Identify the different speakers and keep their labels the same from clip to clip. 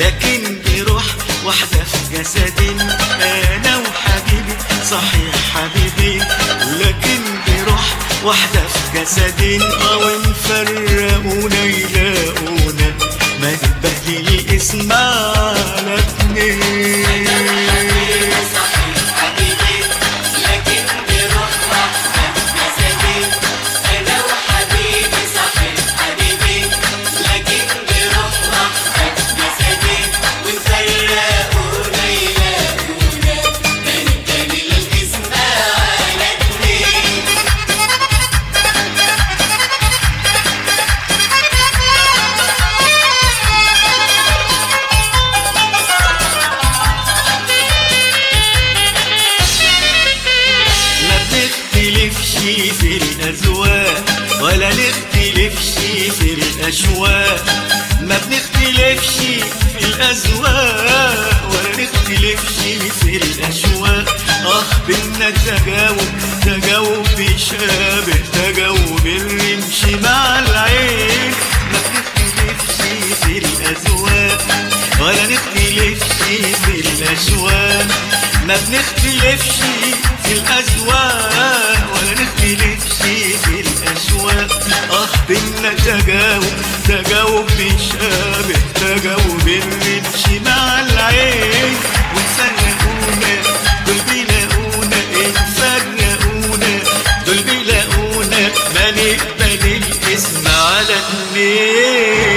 Speaker 1: لكن بروح واحدة في
Speaker 2: جسدي أنا وحبيبي. صحيح حبيبي. لكن بروح واحدة في
Speaker 1: جسدي أو نفرقونا يلاقي ولا نختلفش في الأشواق ما بنختلفش في الأذواق ولا نختلفش في الأشواق أخ بينا تجاوب تجاوب بيشابه تجاوب الرمش مع العين. ما بنختلفش في الأذواق ولا نختلفش في الأشواق ما بنختلفش في الأذواق ولا نختلفش في الأشواق أخ بينا تجاوب تجاوب بيشابه تجاوب الرمش مع العين. ونفرقونا دول بيلاقونا نفرقونا دول بيلاقونا ما نقبل الاسم على اتنين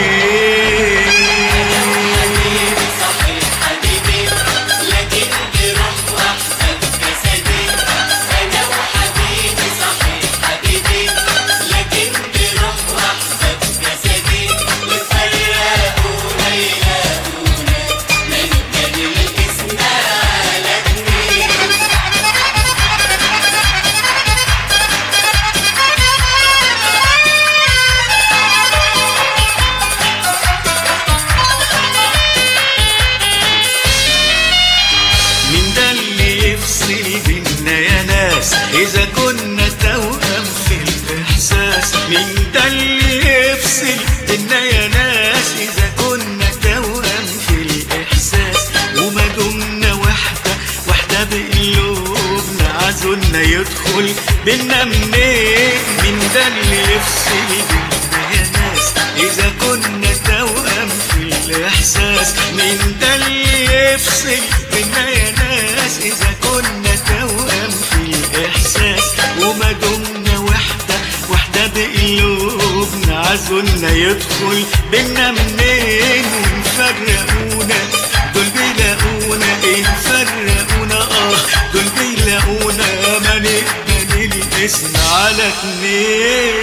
Speaker 1: مين ده اللي يفصل. بينا يا ناس إذا كنا توأم في الإحساس. وما دمنا وحدة وحدة بقلوبنا عزولنا يدخل بينا منين؟ مين ده اللي يفصل بينا يا ناس؟ إذا كنا توأم في الإحساس. مين ده اللي يفصل بينا يا ناس؟ إذا كنا توأم في الإحساس. عزولنا يدخل بينا منين؟ ونفرقونا دول بيلاقونا إيه؟ فرقونا. آه دول بيلاقونا. ما نقبل الاسم على اتنين.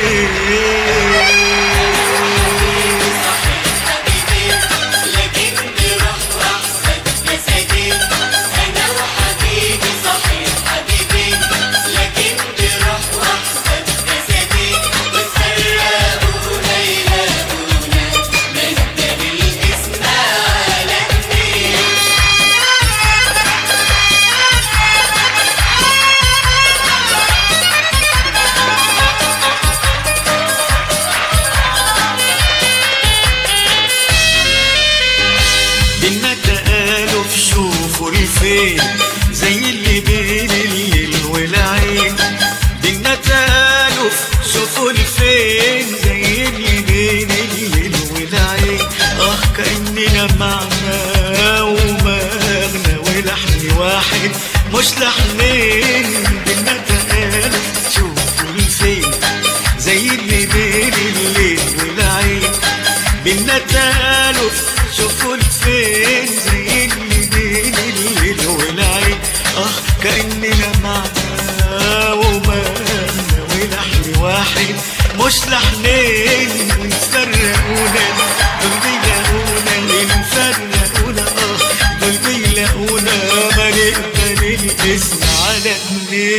Speaker 2: معنا ومغنى ولحن واحد مش لحنين
Speaker 1: بينا تقال شوف لسان زي اللي بين الليل والعين. بينا تالف شوفوا الفين زي اللي بين الليل والعين. آه كأننا معنا ومغنى ولحن واحد مش لحنين سرقونا الفرقة أولى آه قلبي لأولى غريب غريب اسمع على قلبي